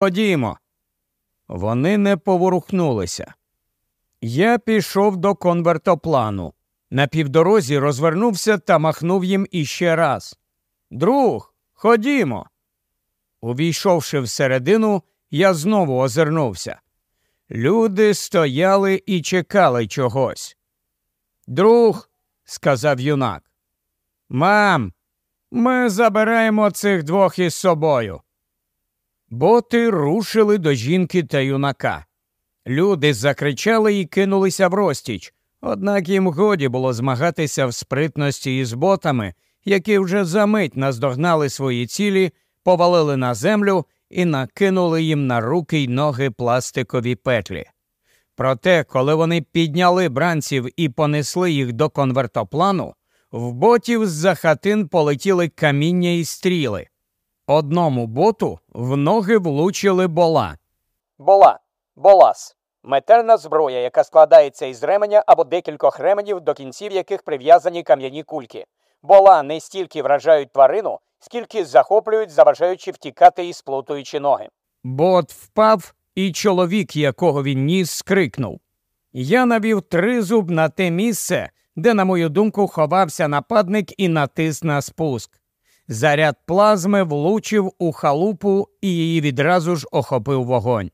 Ходімо. Вони не поворухнулися. Я пішов до конвертоплану. На півдорозі розвернувся та махнув їм іще раз. Друг, ходімо. Увійшовши всередину, я знову озирнувся. Люди стояли і чекали чогось. Друг, сказав юнак. Мам, ми забираємо цих двох із собою. Боти рушили до жінки та юнака. Люди закричали і кинулися в розтіч, однак їм годі було змагатися в спритності із ботами, які вже за мить наздогнали свої цілі, повалили на землю і накинули їм на руки й ноги пластикові петлі. Проте, коли вони підняли бранців і понесли їх до конвертоплану, в ботів з за хатин полетіли каміння і стріли. Одному боту в ноги влучили бола. Бола. Болас. Метерна зброя, яка складається із ременя або декількох ременів, до кінців яких прив'язані кам'яні кульки. Бола не стільки вражають тварину, скільки захоплюють, заважаючи втікати і сплутуючи ноги. Бот впав, і чоловік, якого він ніс, скрикнув. Я навів тризуб на те місце, де, на мою думку, ховався нападник і натис на спуск. Заряд плазми влучив у халупу і її відразу ж охопив вогонь.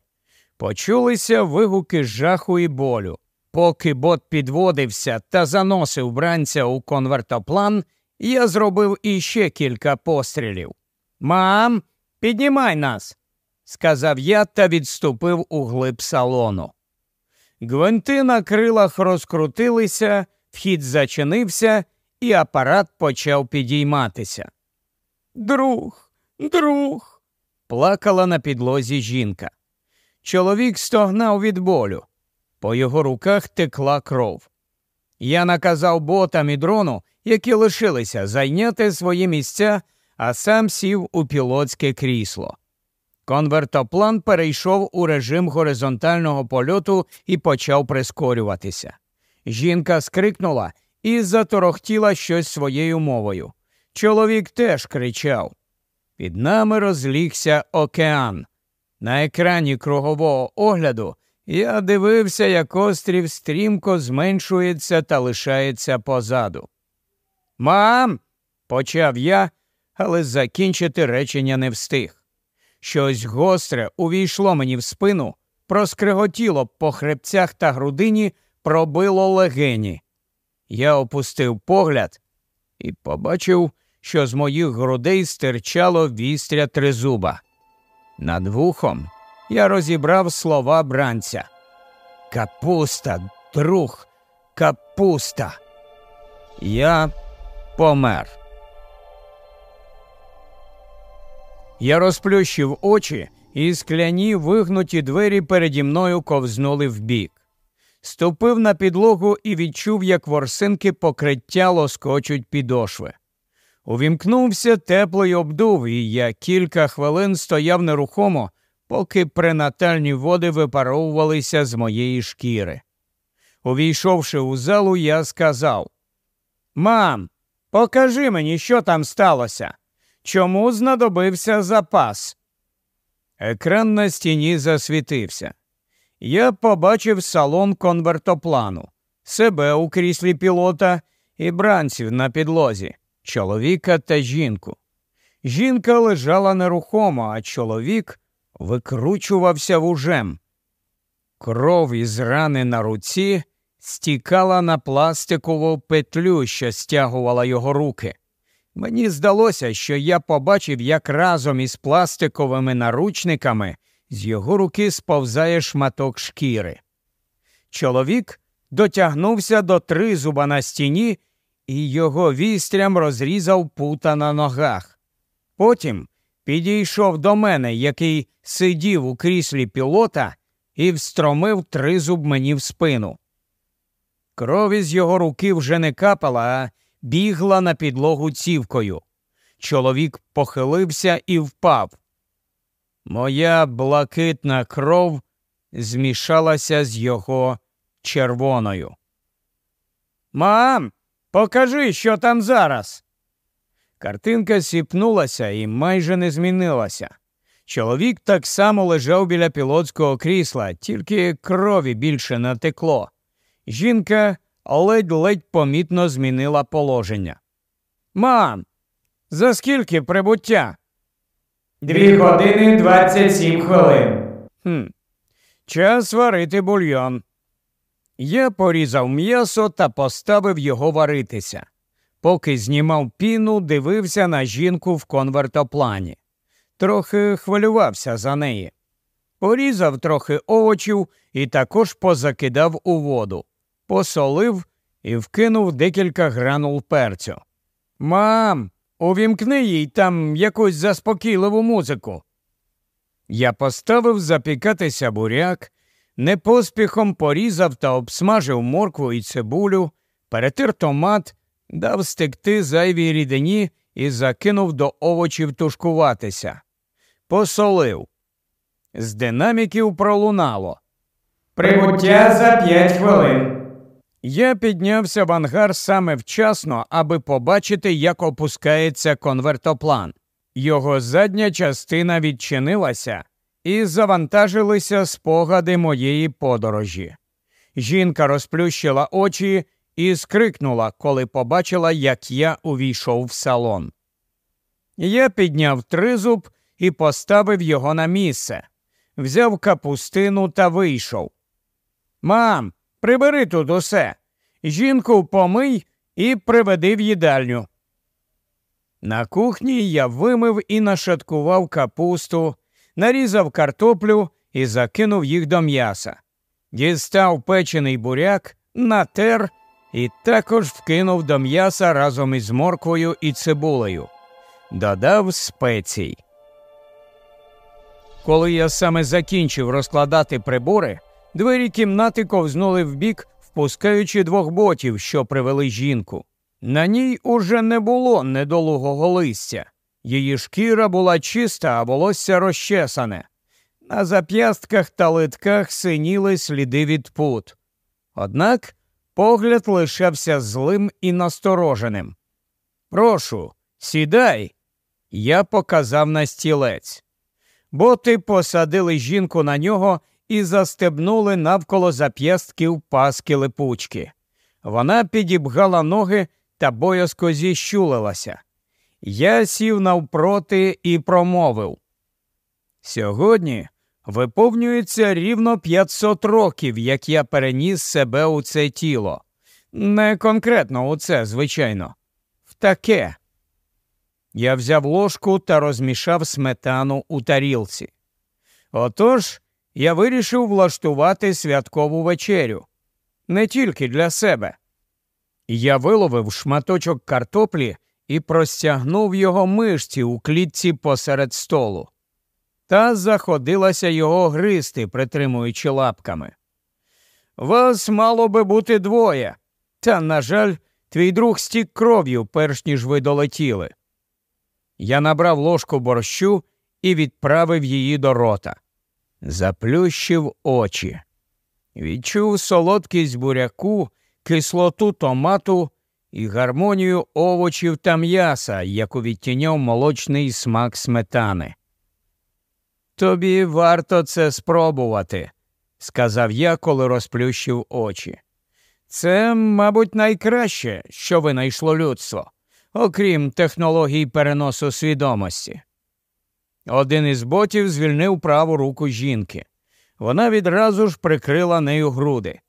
Почулися вигуки жаху і болю. Поки бот підводився та заносив бранця у конвертоплан, я зробив іще кілька пострілів. Мам, піднімай нас, сказав я та відступив у глиб салону. Гвинти на крилах розкрутилися, вхід зачинився, і апарат почав підійматися. Друг, друг, плакала на підлозі жінка. Чоловік стогнав від болю. По його руках текла кров. Я наказав ботам і дрону, які лишилися, зайняти свої місця, а сам сів у пілотське крісло. Конвертоплан перейшов у режим горизонтального польоту і почав прискорюватися. Жінка скрикнула і заторохтіла щось своєю мовою. Чоловік теж кричав. Під нами розлігся океан. На екрані кругового огляду я дивився, як острів стрімко зменшується та лишається позаду. Мам, почав я, але закінчити речення не встиг. Щось гостре увійшло мені в спину, проскриготіло по хребцях та грудині, пробило легені. Я опустив погляд і побачив, що з моїх грудей стирчало вістря тризуба. Над вухом я розібрав слова бранця. Капуста, друг, капуста. Я помер. Я розплющив очі, і скляні вигнуті двері переді мною ковзнули вбік. Ступив на підлогу і відчув, як ворсинки покриття лоскочуть підошви. Увімкнувся теплий обдув, і я кілька хвилин стояв нерухомо, поки пренатальні води випаровувалися з моєї шкіри. Увійшовши у залу, я сказав Мам, покажи мені, що там сталося. Чому знадобився запас? Екран на стіні засвітився. Я побачив салон конвертоплану, себе у кріслі пілота і бранців на підлозі, чоловіка та жінку. Жінка лежала нерухомо, а чоловік викручувався вужем. Кров із рани на руці стікала на пластикову петлю, що стягувала його руки. Мені здалося, що я побачив, як разом із пластиковими наручниками з його руки сповзає шматок шкіри. Чоловік дотягнувся до тризуба на стіні, і його вістрям розрізав пута на ногах. Потім підійшов до мене, який сидів у кріслі пілота, і встромив тризуб мені в спину. Кров із його руки вже не капала, а бігла на підлогу цівкою. Чоловік похилився і впав. Моя блакитна кров змішалася з його червоною. Мам, покажи, що там зараз. Картинка сіпнулася і майже не змінилася. Чоловік так само лежав біля пілотського крісла, тільки крові більше натекло. Жінка ледь-ледь помітно змінила положення. Мам, за скільки прибуття? Дві години двадцять сім хвилин. Хм. Час варити бульйон. Я порізав м'ясо та поставив його варитися. Поки знімав піну, дивився на жінку в конвертоплані. Трохи хвилювався за неї. Порізав трохи овочів і також позакидав у воду, посолив і вкинув декілька гранул перцю. Мам, увімкни їй там якусь заспокійливу музику. Я поставив запікатися буряк, непоспіхом порізав та обсмажив моркву і цибулю, перетир томат, дав стекти зайвій рідині і закинув до овочів тушкуватися. Посолив. З динаміків пролунало. Прибуття за п'ять хвилин. Я піднявся в ангар саме вчасно, аби побачити, як опускається конвертоплан. Його задня частина відчинилася, і завантажилися спогади моєї подорожі. Жінка розплющила очі і скрикнула, коли побачила, як я увійшов в салон. Я підняв тризуб і поставив його на місце, взяв капустину та вийшов. Мам, прибери тут усе. Жінку помий і приведи в їдальню. На кухні я вимив і нашаткував капусту, нарізав картоплю і закинув їх до м'яса. Дістав печений буряк, натер і також вкинув до м'яса разом із морквою і цибулею. Додав спецій. Коли я саме закінчив розкладати прибори, двері кімнати ковзнули вбік, впускаючи двох ботів, що привели жінку. На ній уже не було недолугого листя. Її шкіра була чиста, а волосся розчесане. На зап'ястках та литках синіли сліди від пут. Однак погляд лишався злим і настороженим. Прошу, сідай. Я показав на стілець. Боти посадили жінку на нього і застебнули навколо зап'ястків паски липучки. Вона підібгала ноги та боязко зіщулилася. Я сів навпроти і промовив. Сьогодні виповнюється рівно 500 років, як я переніс себе у це тіло. Не конкретно у це, звичайно, в таке. Я взяв ложку та розмішав сметану у тарілці. Отож, я вирішив влаштувати святкову вечерю не тільки для себе. Я виловив шматочок картоплі і простягнув його мишці у клітці посеред столу. Та заходилася його гристи, притримуючи лапками. Вас мало би бути двоє, та, на жаль, твій друг стік кров'ю, перш ніж ви долетіли. Я набрав ложку борщу і відправив її до рота. Заплющив очі. Відчув солодкість буряку, кислоту томату і гармонію овочів та м'яса, яку відтіняв молочний смак сметани. Тобі варто це спробувати, сказав я, коли розплющив очі. Це, мабуть, найкраще, що винайшло людство, окрім технологій переносу свідомості. Один із ботів звільнив праву руку жінки. Вона відразу ж прикрила нею груди.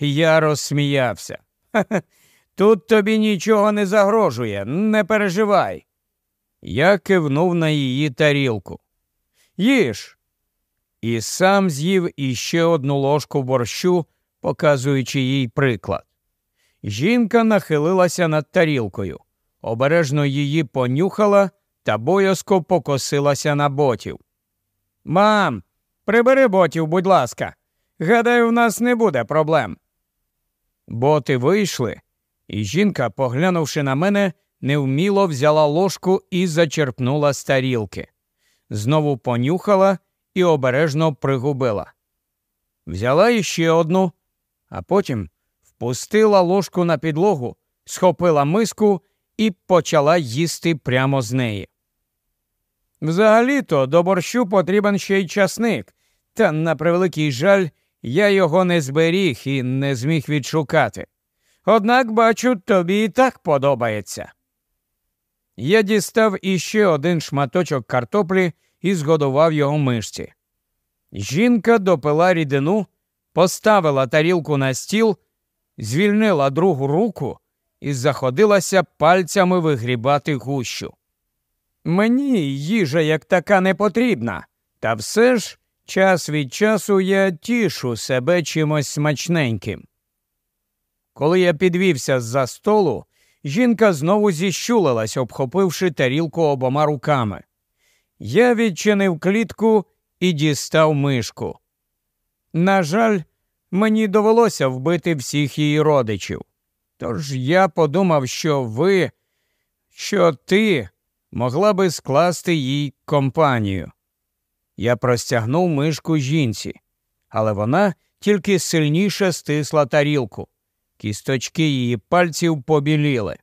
Я розсміявся. Ха-ха, тут тобі нічого не загрожує, не переживай. Я кивнув на її тарілку. Їж. І сам з'їв іще одну ложку борщу, показуючи їй приклад. Жінка нахилилася над тарілкою, обережно її понюхала та боязко покосилася на ботів. Мам, прибери ботів, будь ласка. Гадаю, в нас не буде проблем. Боти вийшли, і жінка, поглянувши на мене, невміло взяла ложку і зачерпнула з тарілки. Знову понюхала і обережно пригубила. Взяла іще одну, а потім впустила ложку на підлогу, схопила миску і почала їсти прямо з неї. Взагалі-то до борщу потрібен ще й часник, та, на превеликий жаль, я його не зберіг і не зміг відшукати. Однак, бачу, тобі і так подобається. Я дістав іще один шматочок картоплі і згодував його мишці. Жінка допила рідину, поставила тарілку на стіл, звільнила другу руку і заходилася пальцями вигрібати гущу. Мені їжа як така не потрібна, та все ж час від часу я тішу себе чимось смачненьким. Коли я підвівся з за столу, жінка знову зіщулилась, обхопивши тарілку обома руками. Я відчинив клітку і дістав мишку. На жаль, мені довелося вбити всіх її родичів. Тож я подумав, що ви, що ти могла би скласти їй компанію. Я простягнув мишку жінці, але вона тільки сильніше стисла тарілку. Кісточки її пальців побіліли.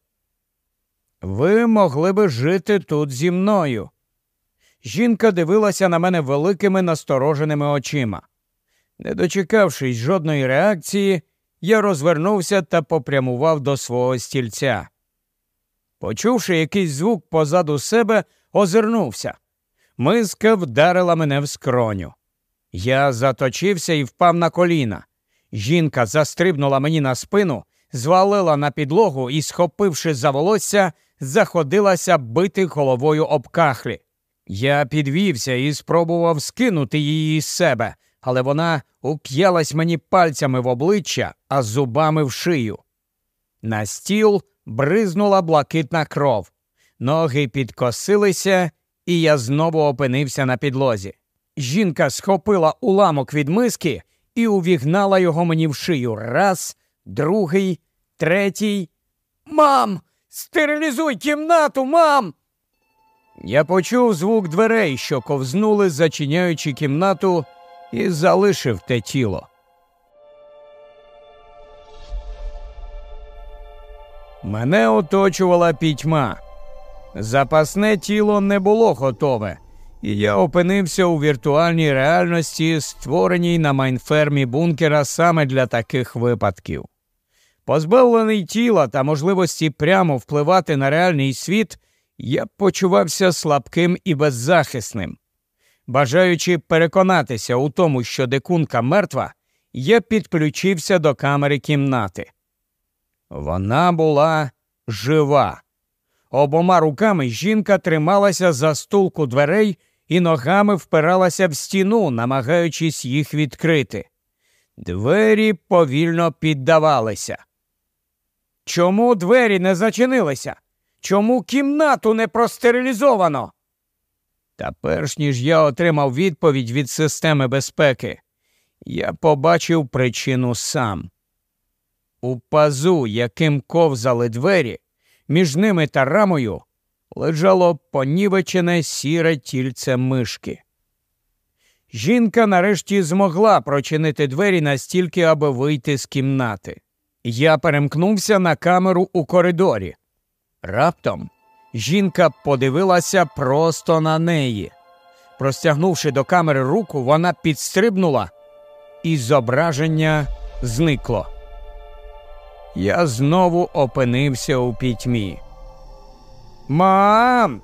Ви могли би жити тут зі мною. Жінка дивилася на мене великими настороженими очима. Не дочекавшись жодної реакції, я розвернувся та попрямував до свого стільця. Почувши якийсь звук позаду себе, озирнувся. Миска вдарила мене в скроню. Я заточився і впав на коліна. Жінка застрибнула мені на спину, звалила на підлогу і, схопивши за волосся, заходилася бити головою об кахлі. Я підвівся і спробував скинути її з себе, але вона уп'ялась мені пальцями в обличчя, а зубами в шию. На стіл бризнула блакитна кров. Ноги підкосилися, і я знову опинився на підлозі. Жінка схопила уламок від миски і увігнала його мені в шию. Раз, другий, третій. Мам! Стерилізуй кімнату, мам! Я почув звук дверей, що ковзнули, зачиняючи кімнату, і залишив те тіло. Мене оточувала пітьма. Запасне тіло не було готове, і я опинився у віртуальній реальності, створеній на майнфермі бункера саме для таких випадків. Позбавлений тіла та можливості прямо впливати на реальний світ, я почувався слабким і беззахисним. Бажаючи переконатися у тому, що дикунка мертва, я підключився до камери кімнати. Вона була жива. Обома руками жінка трималася за стулку дверей і ногами впиралася в стіну, намагаючись їх відкрити. Двері повільно піддавалися. Чому двері не зачинилися? Чому кімнату не простерилізовано? Та перш ніж я отримав відповідь від системи безпеки, я побачив причину сам. У пазу, яким ковзали двері, між ними та рамою лежало понівечене сіре тільце мишки. Жінка нарешті змогла прочинити двері настільки, аби вийти з кімнати. Я перемкнувся на камеру у коридорі. Раптом жінка подивилася просто на неї. Простягнувши до камери руку, вона підстрибнула, і зображення зникло. Я знову опинився у пітьмі. Мам.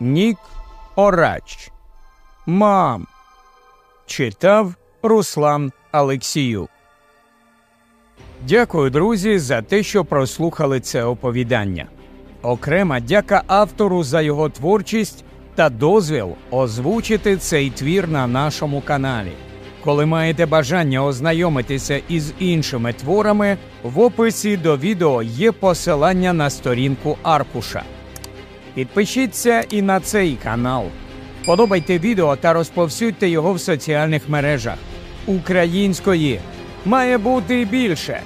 НікОрач. Мам. Читав Руслан Алексію. Дякую, друзі, за те, що прослухали це оповідання. Окрема дяка автору за його творчість та дозвіл озвучити цей твір на нашому каналі. Коли маєте бажання ознайомитися із іншими творами, в описі до відео є посилання на сторінку Аркуша. Підпишіться і на цей канал. Подобайте відео та розповсюдьте його в соціальних мережах. Української має бути більше.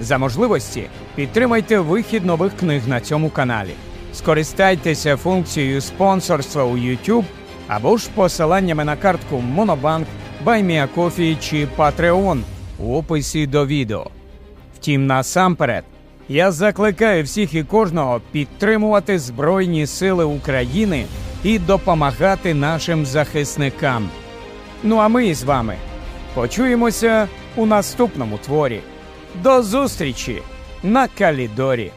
За можливості підтримайте вихід нових книг на цьому каналі. Скористайтеся функцією спонсорства у YouTube або ж посиланнями на картку Monobank, BuyMeACoffee чи Patreon у описі до відео. Втім, насамперед, Я закликаю всіх і кожного підтримувати Збройні Сили України і допомагати нашим захисникам. Ну а ми з вами почуємося у наступному творі. До зустрічі на Калідорі!